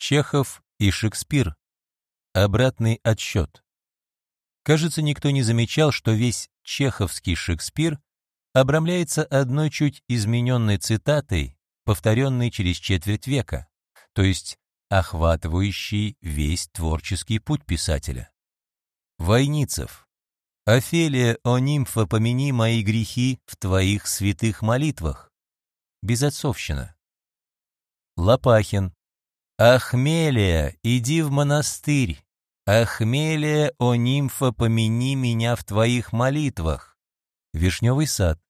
Чехов и Шекспир. Обратный отсчет. Кажется, никто не замечал, что весь чеховский Шекспир обрамляется одной чуть измененной цитатой, повторенной через четверть века, то есть охватывающей весь творческий путь писателя. Войницев. «Офелия, о нимфа, помяни мои грехи в твоих святых молитвах». Безотцовщина. Лопахин. «Ахмелия, иди в монастырь, Ахмелия, о нимфа, помяни меня в твоих молитвах. Вишневый сад.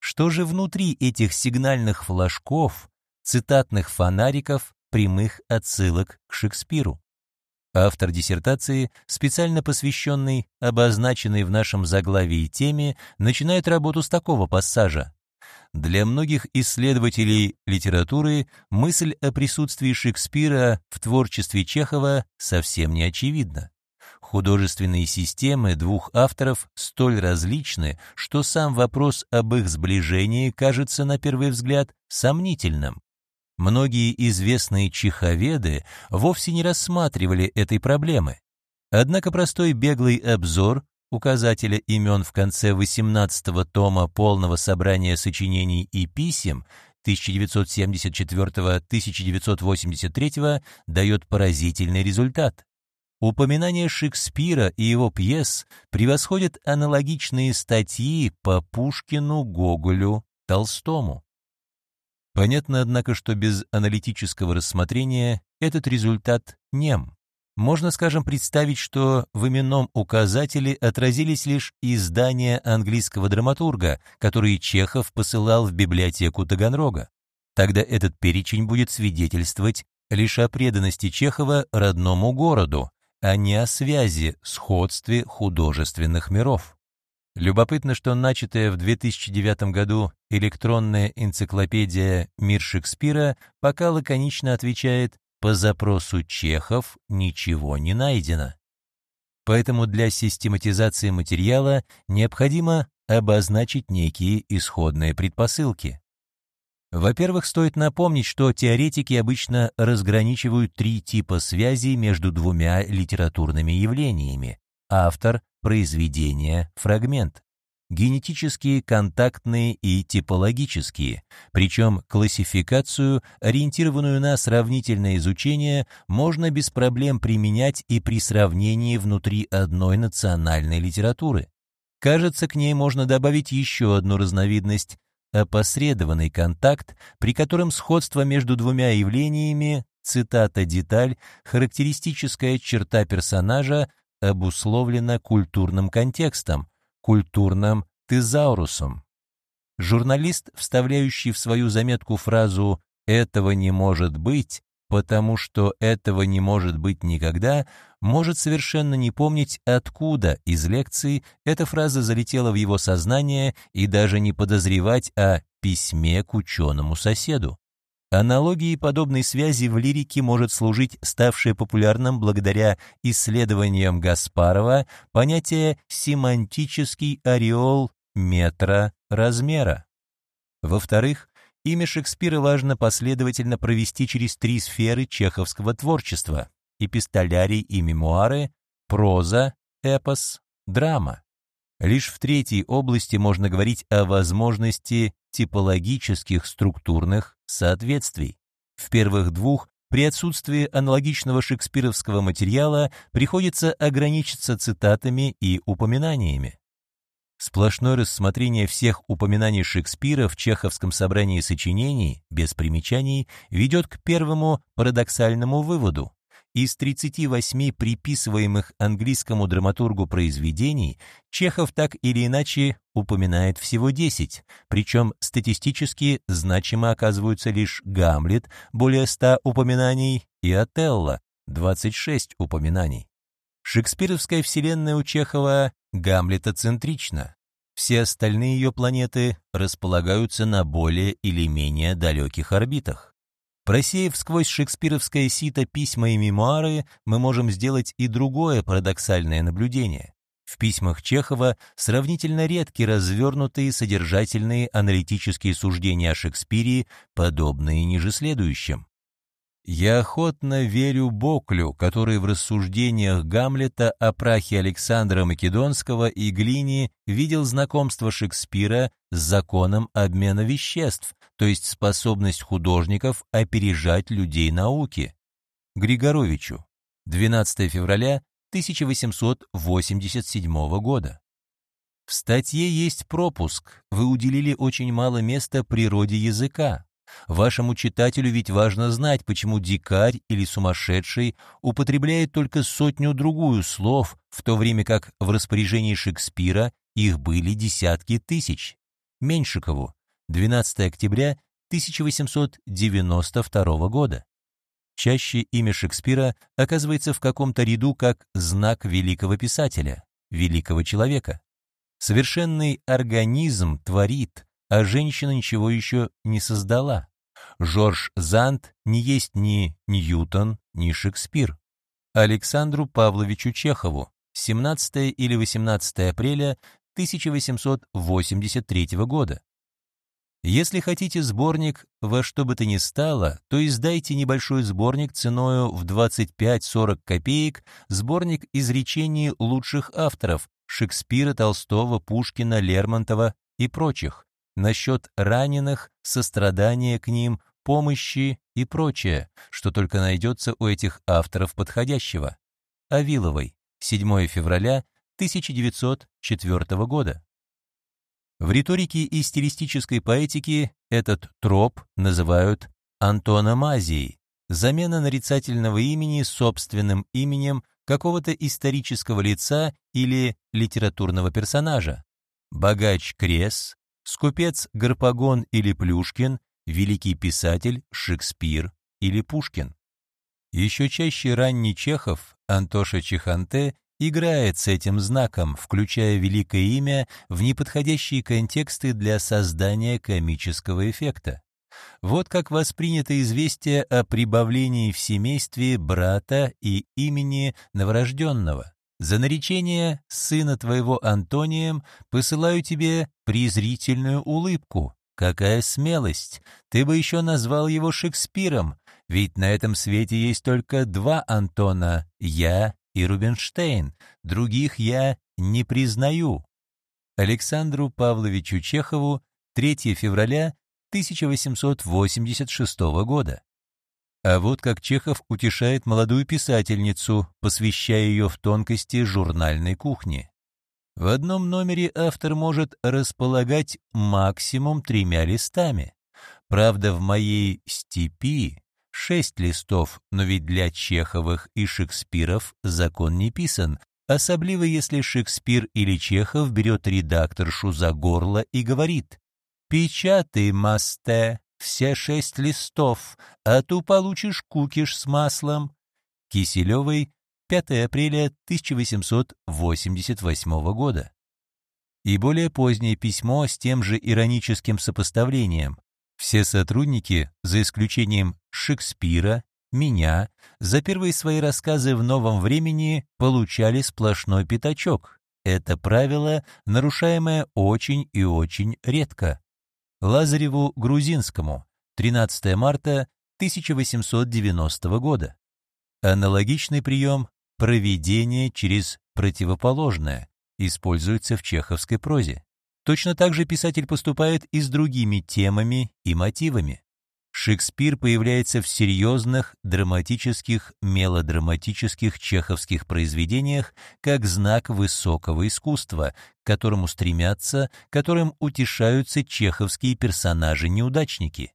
Что же внутри этих сигнальных флажков, цитатных фонариков, прямых отсылок к Шекспиру? Автор диссертации, специально посвященный обозначенной в нашем заглавии теме, начинает работу с такого пассажа. Для многих исследователей литературы мысль о присутствии Шекспира в творчестве Чехова совсем не очевидна. Художественные системы двух авторов столь различны, что сам вопрос об их сближении кажется на первый взгляд сомнительным. Многие известные чеховеды вовсе не рассматривали этой проблемы. Однако простой беглый обзор указателя имен в конце 18-го тома полного собрания сочинений и писем 1974-1983 дает поразительный результат. Упоминание Шекспира и его пьес превосходят аналогичные статьи по Пушкину, Гоголю, Толстому. Понятно, однако, что без аналитического рассмотрения этот результат нем. Можно, скажем, представить, что в именном указателе отразились лишь издания английского драматурга, которые Чехов посылал в библиотеку Таганрога. Тогда этот перечень будет свидетельствовать лишь о преданности Чехова родному городу, а не о связи, сходстве художественных миров. Любопытно, что начатая в 2009 году электронная энциклопедия «Мир Шекспира» пока лаконично отвечает по запросу Чехов ничего не найдено. Поэтому для систематизации материала необходимо обозначить некие исходные предпосылки. Во-первых, стоит напомнить, что теоретики обычно разграничивают три типа связей между двумя литературными явлениями – автор, произведение, фрагмент генетические, контактные и типологические, причем классификацию, ориентированную на сравнительное изучение, можно без проблем применять и при сравнении внутри одной национальной литературы. Кажется, к ней можно добавить еще одну разновидность – опосредованный контакт, при котором сходство между двумя явлениями, цитата-деталь, характеристическая черта персонажа обусловлена культурным контекстом, культурным тезаурусом. Журналист, вставляющий в свою заметку фразу «этого не может быть», потому что этого не может быть никогда, может совершенно не помнить, откуда из лекции эта фраза залетела в его сознание и даже не подозревать о письме к ученому соседу. Аналогией подобной связи в лирике может служить ставшее популярным благодаря исследованиям Гаспарова понятие «семантический ореол метра размера». Во-вторых, имя Шекспира важно последовательно провести через три сферы чеховского творчества – эпистолярий и мемуары, проза, эпос, драма. Лишь в третьей области можно говорить о возможности типологических структурных соответствий. В первых двух при отсутствии аналогичного шекспировского материала приходится ограничиться цитатами и упоминаниями. Сплошное рассмотрение всех упоминаний Шекспира в чеховском собрании сочинений, без примечаний, ведет к первому парадоксальному выводу. Из 38 приписываемых английскому драматургу произведений Чехов так или иначе упоминает всего 10, причем статистически значимо оказываются лишь «Гамлет» более 100 упоминаний и «Отелло» 26 упоминаний. Шекспировская вселенная у Чехова гамлетоцентрична. Все остальные ее планеты располагаются на более или менее далеких орбитах. Просеяв сквозь шекспировское сито письма и мемуары, мы можем сделать и другое парадоксальное наблюдение. В письмах Чехова сравнительно редки развернутые содержательные аналитические суждения о Шекспире, подобные ниже следующим. Я охотно верю Боклю, который в рассуждениях Гамлета о прахе Александра Македонского и глине видел знакомство Шекспира с законом обмена веществ, то есть способность художников опережать людей науки. Григоровичу. 12 февраля 1887 года. В статье есть пропуск. Вы уделили очень мало места природе языка. Вашему читателю ведь важно знать, почему дикарь или сумасшедший употребляет только сотню-другую слов, в то время как в распоряжении Шекспира их были десятки тысяч. Меньшикову, 12 октября 1892 года. Чаще имя Шекспира оказывается в каком-то ряду как знак великого писателя, великого человека. Совершенный организм творит, а женщина ничего еще не создала. Жорж Зант не есть ни Ньютон, ни Шекспир. Александру Павловичу Чехову, 17 или 18 апреля 1883 года. Если хотите сборник во что бы то ни стало, то издайте небольшой сборник ценою в 25-40 копеек, сборник изречений лучших авторов Шекспира, Толстого, Пушкина, Лермонтова и прочих, насчет раненых, сострадания к ним, помощи и прочее, что только найдется у этих авторов подходящего. Авиловой, 7 февраля 1904 года. В риторике и стилистической поэтике этот троп называют антономазией, замена нарицательного имени собственным именем какого-то исторического лица или литературного персонажа. Богач Крес, скупец Гарпагон или Плюшкин, великий писатель Шекспир или Пушкин. Еще чаще ранний Чехов, Антоша Чеханте, играет с этим знаком, включая великое имя в неподходящие контексты для создания комического эффекта. Вот как воспринято известие о прибавлении в семействе брата и имени новорожденного. За наречение сына твоего Антонием посылаю тебе презрительную улыбку. Какая смелость! Ты бы еще назвал его Шекспиром, ведь на этом свете есть только два Антона, я и Рубинштейн, других я не признаю. Александру Павловичу Чехову 3 февраля 1886 года. А вот как Чехов утешает молодую писательницу, посвящая ее в тонкости журнальной кухни. В одном номере автор может располагать максимум тремя листами. Правда, в моей «Степи» шесть листов, но ведь для Чеховых и Шекспиров закон не писан, особливо если Шекспир или Чехов берет редакторшу за горло и говорит «Печатай, масте, все шесть листов, а то получишь кукиш с маслом. Киселевой, 5 апреля 1888 года. И более позднее письмо с тем же ироническим сопоставлением. Все сотрудники, за исключением Шекспира, меня, за первые свои рассказы в новом времени получали сплошной пятачок. Это правило, нарушаемое очень и очень редко. Лазареву Грузинскому, 13 марта 1890 года. Аналогичный прием «проведение через противоположное» используется в чеховской прозе. Точно так же писатель поступает и с другими темами и мотивами. Шекспир появляется в серьезных, драматических, мелодраматических чеховских произведениях как знак высокого искусства, к которому стремятся, которым утешаются чеховские персонажи-неудачники.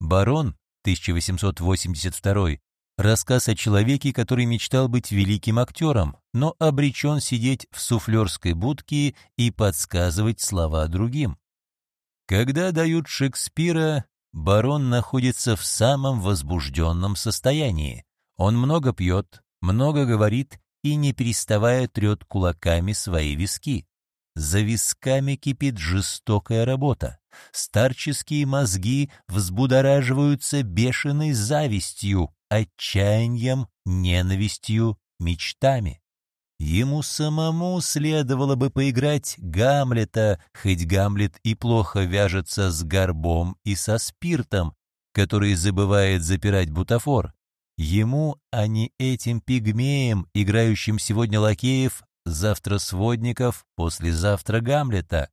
Барон, 1882, рассказ о человеке, который мечтал быть великим актером, но обречен сидеть в суфлерской будке и подсказывать слова другим. Когда дают Шекспира, барон находится в самом возбужденном состоянии. Он много пьет, много говорит и, не переставая, трет кулаками свои виски. За висками кипит жестокая работа. Старческие мозги взбудораживаются бешеной завистью, отчаянием, ненавистью, мечтами. Ему самому следовало бы поиграть Гамлета, хоть Гамлет и плохо вяжется с горбом и со спиртом, который забывает запирать бутафор, Ему, а не этим пигмеям, играющим сегодня лакеев, завтра сводников, послезавтра Гамлета.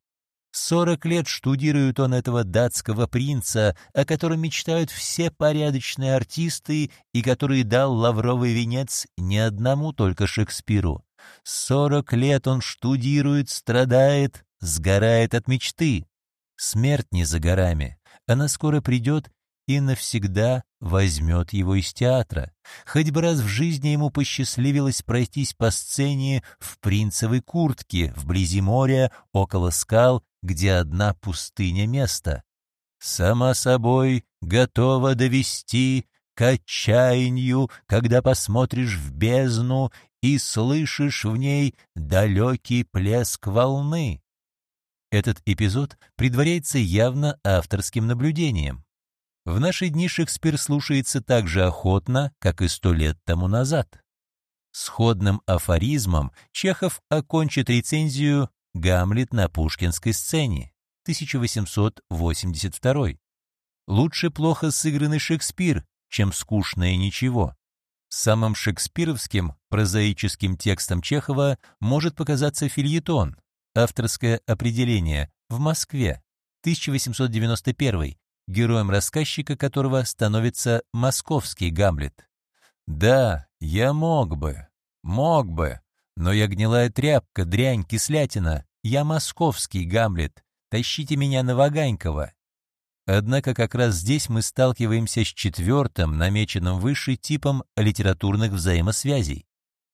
Сорок лет штудирует он этого датского принца, о котором мечтают все порядочные артисты и который дал лавровый венец не одному только Шекспиру. Сорок лет он штудирует, страдает, сгорает от мечты. Смерть не за горами. Она скоро придет и навсегда возьмет его из театра. Хоть бы раз в жизни ему посчастливилось пройтись по сцене в принцевой куртке, вблизи моря, около скал, где одна пустыня места. Сама собой готова довести к отчаянию, когда посмотришь в бездну и слышишь в ней далекий плеск волны. Этот эпизод предваряется явно авторским наблюдением. В наши дни Шекспир слушается так же охотно, как и сто лет тому назад. Сходным афоризмом Чехов окончит рецензию «Гамлет на пушкинской сцене» 1882. Лучше плохо сыгранный Шекспир, чем скучное ничего. Самым шекспировским прозаическим текстом Чехова может показаться фильетон, авторское определение «В Москве», 1891, героем рассказчика которого становится московский Гамлет. Да, я мог бы, мог бы, но я гнилая тряпка, дрянь, кислятина, я московский Гамлет, тащите меня на Ваганькова. Однако как раз здесь мы сталкиваемся с четвертым, намеченным выше типом литературных взаимосвязей.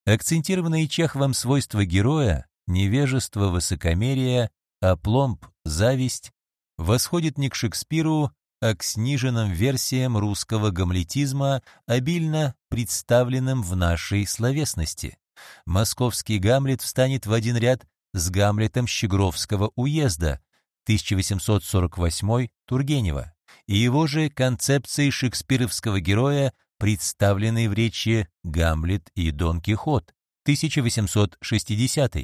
Акцентированные Чеховым свойства героя, невежество, высокомерие, опломб, зависть, восходит не к Шекспиру, а к сниженным версиям русского гамлетизма, обильно представленным в нашей словесности. Московский Гамлет встанет в один ряд с Гамлетом Щегровского уезда 1848 Тургенева и его же концепцией шекспировского героя, представленной в речи «Гамлет и Дон Кихот» 1860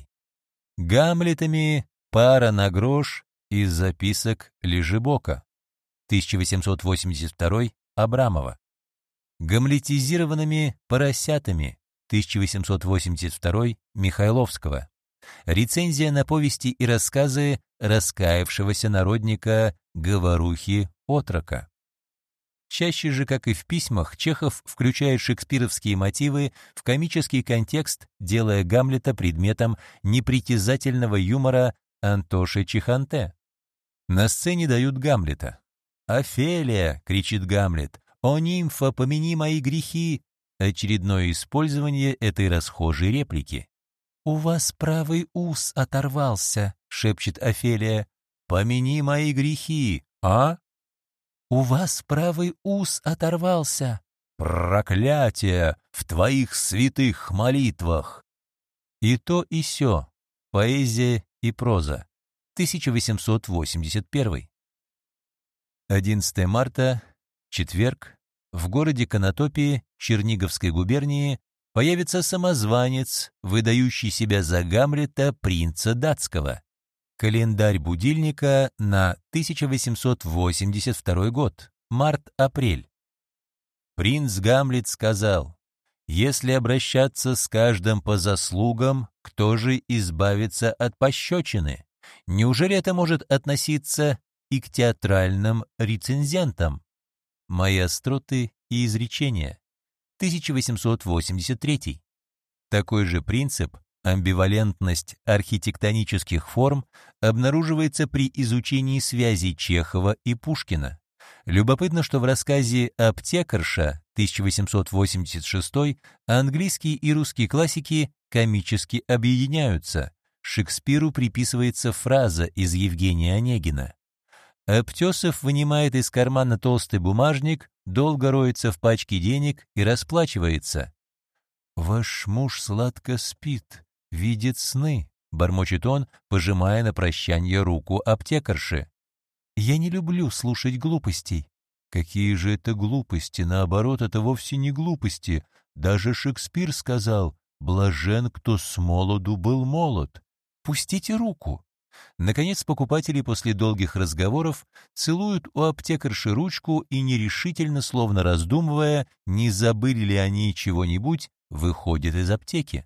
Гамлетами пара на грош из записок Лежебока. 1882 Абрамова. Гамлетизированными поросятами 1882 Михайловского. Рецензия на повести и рассказы раскаявшегося народника Говорухи Отрока. Чаще же, как и в письмах, Чехов включает шекспировские мотивы в комический контекст, делая Гамлета предметом непритязательного юмора Антоши Чиханте. На сцене дают Гамлета. «Офелия!» — кричит Гамлет. «О, нимфа, помяни мои грехи!» Очередное использование этой расхожей реплики. «У вас правый ус оторвался», — шепчет Офелия. «Помяни мои грехи, а?» «У вас правый ус оторвался». «Проклятие в твоих святых молитвах!» И то, и сё. Поэзия и проза. 1881. 11 марта, четверг, в городе Конотопии Черниговской губернии появится самозванец, выдающий себя за Гамлета принца датского. Календарь будильника на 1882 год, март-апрель. Принц Гамлет сказал, «Если обращаться с каждым по заслугам, кто же избавится от пощечины? Неужели это может относиться и к театральным рецензентам. Мои остроты и изречения. 1883. Такой же принцип, амбивалентность архитектонических форм, обнаруживается при изучении связей Чехова и Пушкина. Любопытно, что в рассказе «Аптекарша» 1886 английские и русские классики комически объединяются. Шекспиру приписывается фраза из Евгения Онегина Аптесов вынимает из кармана толстый бумажник, долго роется в пачке денег и расплачивается. «Ваш муж сладко спит, видит сны», — бормочет он, пожимая на прощание руку аптекарши. «Я не люблю слушать глупостей». «Какие же это глупости? Наоборот, это вовсе не глупости. Даже Шекспир сказал, «Блажен, кто с молоду был молод». «Пустите руку». Наконец, покупатели после долгих разговоров целуют у аптекарши ручку и нерешительно, словно раздумывая, не забыли ли они чего-нибудь, выходят из аптеки.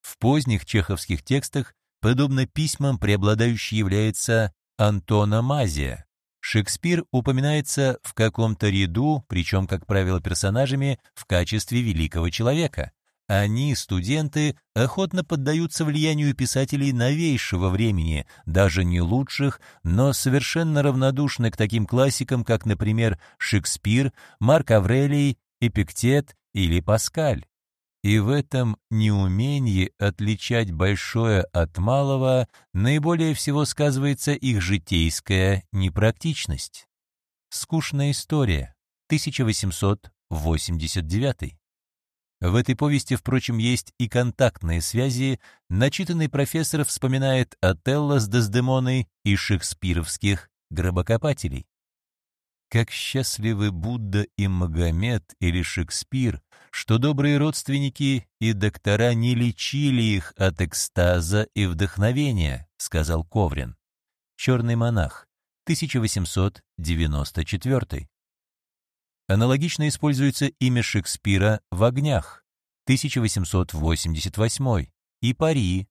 В поздних чеховских текстах, подобно письмам, преобладающей является антономазия. Шекспир упоминается в каком-то ряду, причем, как правило, персонажами в качестве великого человека. Они, студенты, охотно поддаются влиянию писателей новейшего времени, даже не лучших, но совершенно равнодушны к таким классикам, как, например, Шекспир, Марк Аврелий, Эпиктет или Паскаль. И в этом неумении отличать большое от малого наиболее всего сказывается их житейская непрактичность. Скучная история. 1889. В этой повести, впрочем, есть и контактные связи. Начитанный профессор вспоминает Отелло с Дездемоной и шекспировских гробокопателей. Как счастливы Будда и Магомед или Шекспир, что добрые родственники и доктора не лечили их от экстаза и вдохновения, сказал Коврин. Черный монах, 1894. Аналогично используется имя Шекспира в «Огнях» 1888 и «Пари»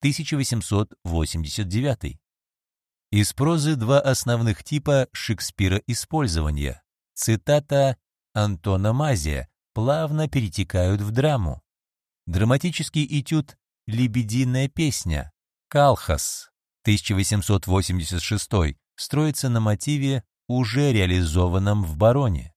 1889. Из прозы два основных типа Шекспира использования. Цитата Антона Мазия плавно перетекают в драму. Драматический этюд «Лебединая песня» «Калхас» 1886 строится на мотиве, уже реализованном в «Бароне».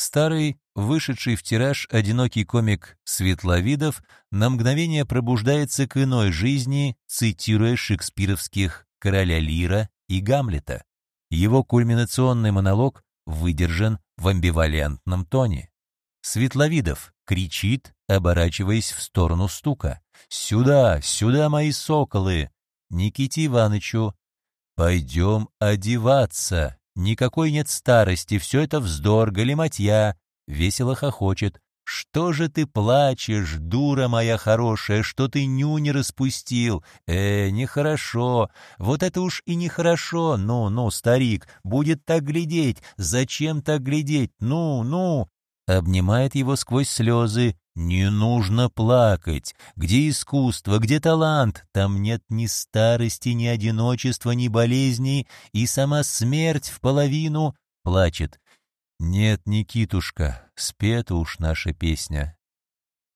Старый, вышедший в тираж одинокий комик Светловидов на мгновение пробуждается к иной жизни, цитируя шекспировских «Короля Лира» и «Гамлета». Его кульминационный монолог выдержан в амбивалентном тоне. Светловидов кричит, оборачиваясь в сторону стука. «Сюда, сюда, мои соколы!» Никите Ивановичу. «Пойдем одеваться!» Никакой нет старости, все это вздор, галиматья. Весело хохочет. «Что же ты плачешь, дура моя хорошая, что ты нюни распустил? Э, нехорошо, вот это уж и нехорошо, ну-ну, старик, будет так глядеть, зачем так глядеть, ну, ну?» Обнимает его сквозь слезы, не нужно плакать. Где искусство, где талант? Там нет ни старости, ни одиночества, ни болезней, и сама смерть в половину плачет. Нет, Никитушка, спета уж наша песня.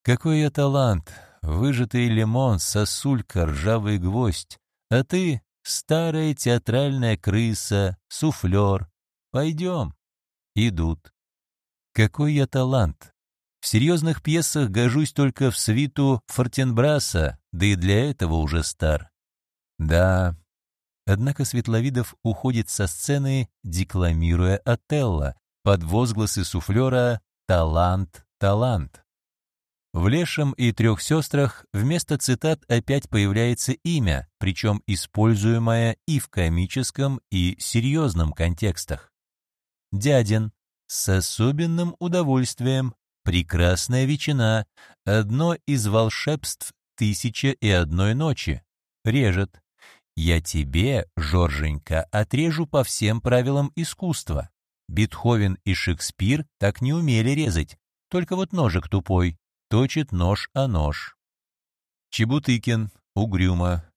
Какой я талант, выжатый лимон, сосулька, ржавый гвоздь, а ты — старая театральная крыса, суфлер. Пойдем. Идут. Какой я талант, в серьезных пьесах гожусь только в свиту Фортенбраса, да и для этого уже стар. Да, однако Светловидов уходит со сцены, декламируя Отелло, под возгласы суфлера «Талант, талант». В «Лешем» и «Трех сестрах» вместо цитат опять появляется имя, причем используемое и в комическом, и серьезном контекстах. Дядин с особенным удовольствием Прекрасная ветчина — одно из волшебств «Тысяча и одной ночи». Режет. Я тебе, Жорженька, отрежу по всем правилам искусства. Бетховен и Шекспир так не умели резать, только вот ножик тупой, точит нож о нож. Чебутыкин, угрюмо.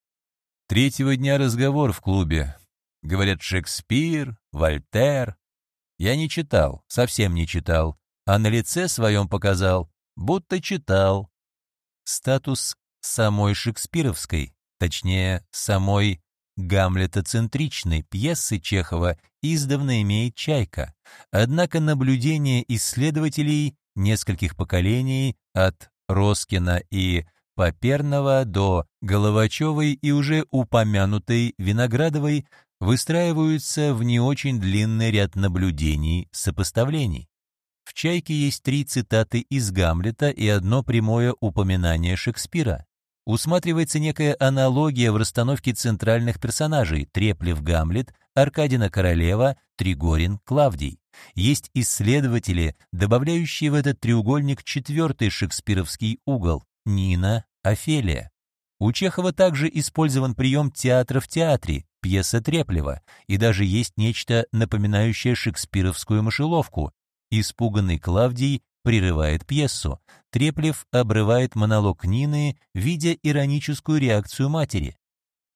Третьего дня разговор в клубе. Говорят, Шекспир, Вольтер. Я не читал, совсем не читал а на лице своем показал, будто читал. Статус самой шекспировской, точнее, самой гамлетоцентричной пьесы Чехова издавна имеет «Чайка», однако наблюдения исследователей нескольких поколений от Роскина и Поперного до Головачевой и уже упомянутой Виноградовой выстраиваются в не очень длинный ряд наблюдений, сопоставлений. В «Чайке» есть три цитаты из Гамлета и одно прямое упоминание Шекспира. Усматривается некая аналогия в расстановке центральных персонажей Треплев Гамлет, Аркадина Королева, Тригорин Клавдий. Есть исследователи, добавляющие в этот треугольник четвертый шекспировский угол – Нина, Офелия. У Чехова также использован прием театра в театре, пьеса Треплева, и даже есть нечто напоминающее шекспировскую мышеловку. Испуганный Клавдий прерывает пьесу. Треплев обрывает монолог Нины, видя ироническую реакцию матери.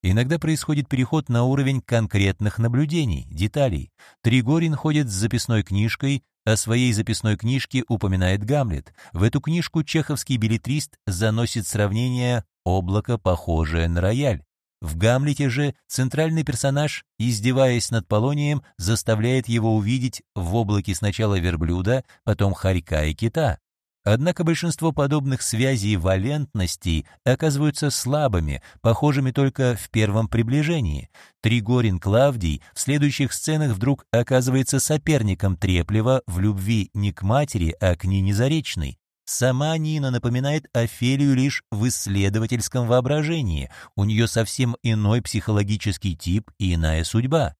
Иногда происходит переход на уровень конкретных наблюдений, деталей. Тригорин ходит с записной книжкой, о своей записной книжке упоминает Гамлет. В эту книжку чеховский билетрист заносит сравнение «облако, похожее на рояль». В «Гамлете» же центральный персонаж, издеваясь над Полонием, заставляет его увидеть в облаке сначала верблюда, потом хорька и кита. Однако большинство подобных связей валентностей оказываются слабыми, похожими только в первом приближении. Тригорин Клавдий в следующих сценах вдруг оказывается соперником Треплева в любви не к матери, а к Нине Заречной. Сама Нина напоминает Офелию лишь в исследовательском воображении, у нее совсем иной психологический тип и иная судьба.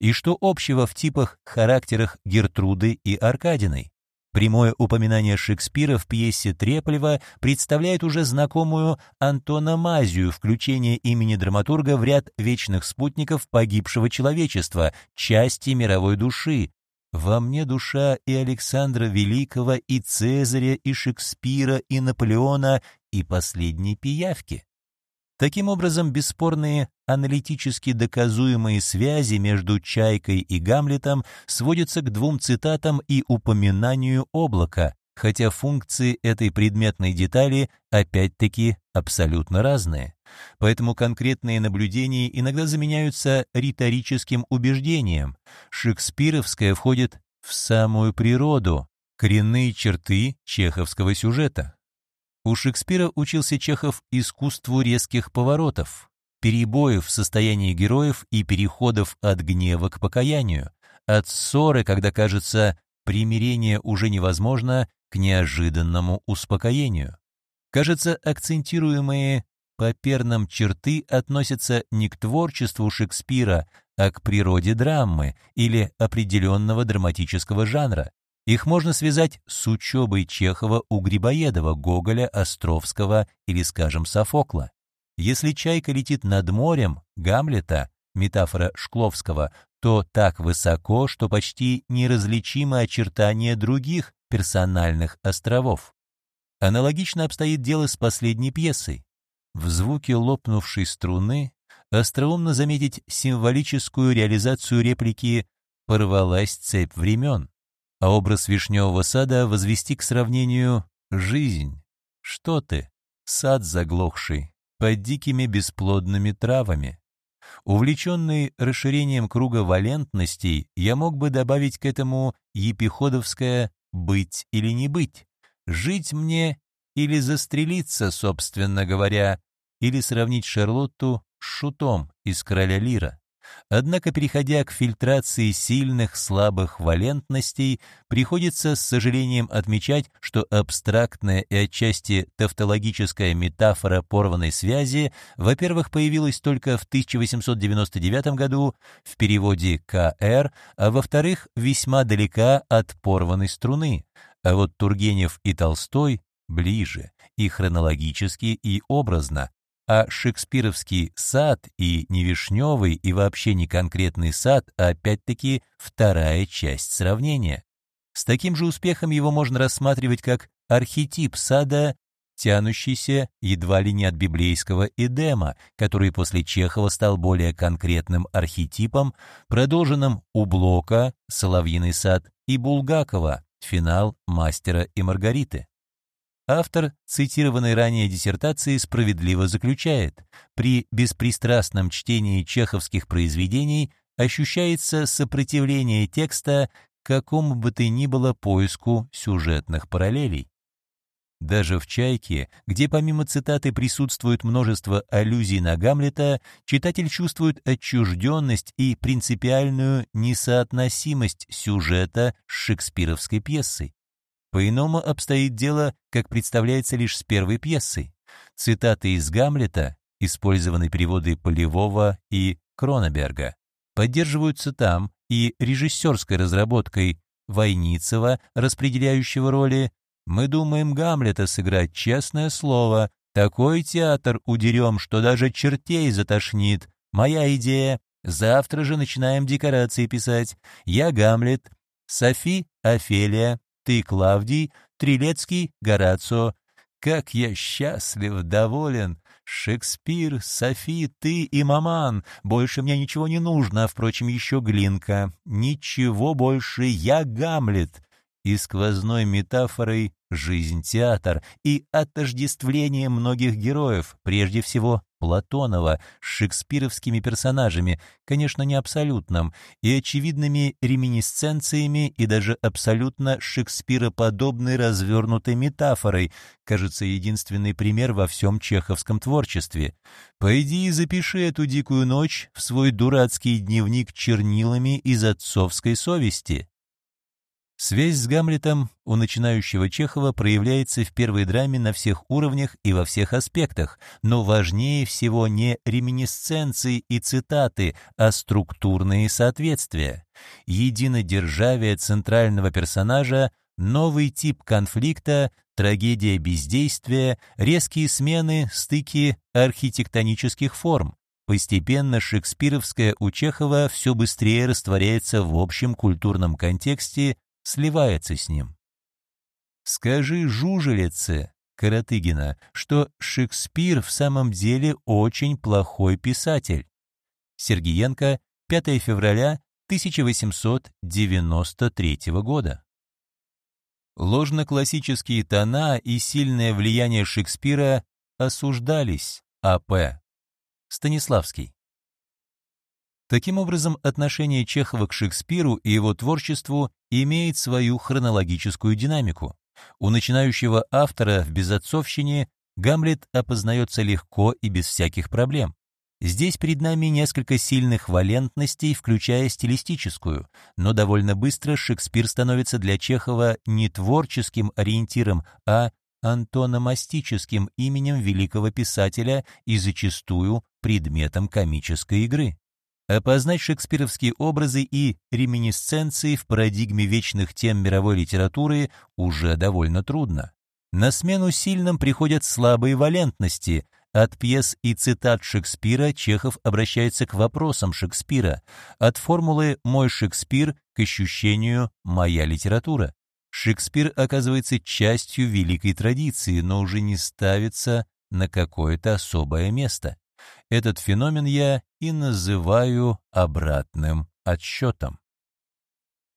И что общего в типах, характерах Гертруды и Аркадиной? Прямое упоминание Шекспира в пьесе Треплева представляет уже знакомую антономазию включения имени драматурга в ряд вечных спутников погибшего человечества, части мировой души, во мне душа и Александра Великого, и Цезаря, и Шекспира, и Наполеона, и последней пиявки. Таким образом, бесспорные аналитически доказуемые связи между Чайкой и Гамлетом сводятся к двум цитатам и упоминанию облака, хотя функции этой предметной детали опять-таки абсолютно разные. Поэтому конкретные наблюдения иногда заменяются риторическим убеждением. Шекспировское входит в самую природу, коренные черты чеховского сюжета. У Шекспира учился Чехов искусству резких поворотов, перебоев в состоянии героев и переходов от гнева к покаянию, от ссоры, когда кажется примирение уже невозможно, к неожиданному успокоению. Кажется, акцентируемые Паперном черты относятся не к творчеству Шекспира, а к природе драмы или определенного драматического жанра. Их можно связать с учебой Чехова у Грибоедова, Гоголя, Островского или, скажем, Софокла. Если чайка летит над морем, Гамлета, метафора Шкловского, то так высоко, что почти неразличимы очертания других персональных островов. Аналогично обстоит дело с последней пьесой. В звуке лопнувшей струны остроумно заметить символическую реализацию реплики «порвалась цепь времен», а образ вишневого сада возвести к сравнению «жизнь». Что ты, сад заглохший, под дикими бесплодными травами. Увлеченный расширением круга валентностей, я мог бы добавить к этому епиходовское «быть или не быть», «жить мне или застрелиться, собственно говоря, или сравнить Шарлотту с Шутом из «Короля Лира». Однако, переходя к фильтрации сильных, слабых валентностей, приходится с сожалением отмечать, что абстрактная и отчасти тавтологическая метафора порванной связи, во-первых, появилась только в 1899 году в переводе К.Р., а во-вторых, весьма далека от порванной струны. А вот Тургенев и Толстой ближе и хронологически, и образно, а шекспировский сад и не вишневый, и вообще не конкретный сад, а опять-таки вторая часть сравнения. С таким же успехом его можно рассматривать как архетип сада, тянущийся едва ли не от библейского Эдема, который после Чехова стал более конкретным архетипом, продолженным у Блока, Соловьиный сад, и Булгакова, финал «Мастера и Маргариты». Автор цитированной ранее диссертации справедливо заключает, при беспристрастном чтении чеховских произведений ощущается сопротивление текста какому бы то ни было поиску сюжетных параллелей. Даже в «Чайке», где помимо цитаты присутствует множество аллюзий на Гамлета, читатель чувствует отчужденность и принципиальную несоотносимость сюжета с шекспировской пьесой. По-иному обстоит дело, как представляется лишь с первой пьесой. Цитаты из Гамлета, использованные переводы Полевого и Кронеберга, поддерживаются там и режиссерской разработкой Войницева, распределяющего роли «Мы думаем Гамлета сыграть честное слово, Такой театр удерем, что даже чертей затошнит. Моя идея. Завтра же начинаем декорации писать. Я Гамлет, Софи Офелия, ты Клавдий, Трилецкий Горацио. Как я счастлив, доволен. Шекспир, Софи, ты и Маман. Больше мне ничего не нужно, а, впрочем, еще Глинка. Ничего больше, я Гамлет и сквозной метафорой «жизнь-театр» и отождествление многих героев, прежде всего Платонова, с шекспировскими персонажами, конечно, не абсолютным, и очевидными реминисценциями и даже абсолютно шекспироподобной развернутой метафорой, кажется, единственный пример во всем чеховском творчестве. Пойди и запиши эту дикую ночь в свой дурацкий дневник чернилами из отцовской совести. Связь с Гамлетом у начинающего Чехова проявляется в первой драме на всех уровнях и во всех аспектах, но важнее всего не реминисценции и цитаты, а структурные соответствия. Единодержавие центрального персонажа, новый тип конфликта, трагедия бездействия, резкие смены, стыки архитектонических форм. Постепенно шекспировское у Чехова все быстрее растворяется в общем культурном контексте сливается с ним. Скажи жужелице, Каратыгина, что Шекспир в самом деле очень плохой писатель. Сергиенко, 5 февраля 1893 года. Ложно-классические тона и сильное влияние Шекспира осуждались, А.П. Станиславский. Таким образом, отношение Чехова к Шекспиру и его творчеству имеет свою хронологическую динамику. У начинающего автора в «Безотцовщине» Гамлет опознается легко и без всяких проблем. Здесь перед нами несколько сильных валентностей, включая стилистическую, но довольно быстро Шекспир становится для Чехова не творческим ориентиром, а антономастическим именем великого писателя и зачастую предметом комической игры. Опознать шекспировские образы и реминисценции в парадигме вечных тем мировой литературы уже довольно трудно. На смену сильным приходят слабые валентности. От пьес и цитат Шекспира Чехов обращается к вопросам Шекспира, от формулы «мой Шекспир» к ощущению «моя литература». Шекспир оказывается частью великой традиции, но уже не ставится на какое-то особое место. Этот феномен я и называю обратным отсчетом.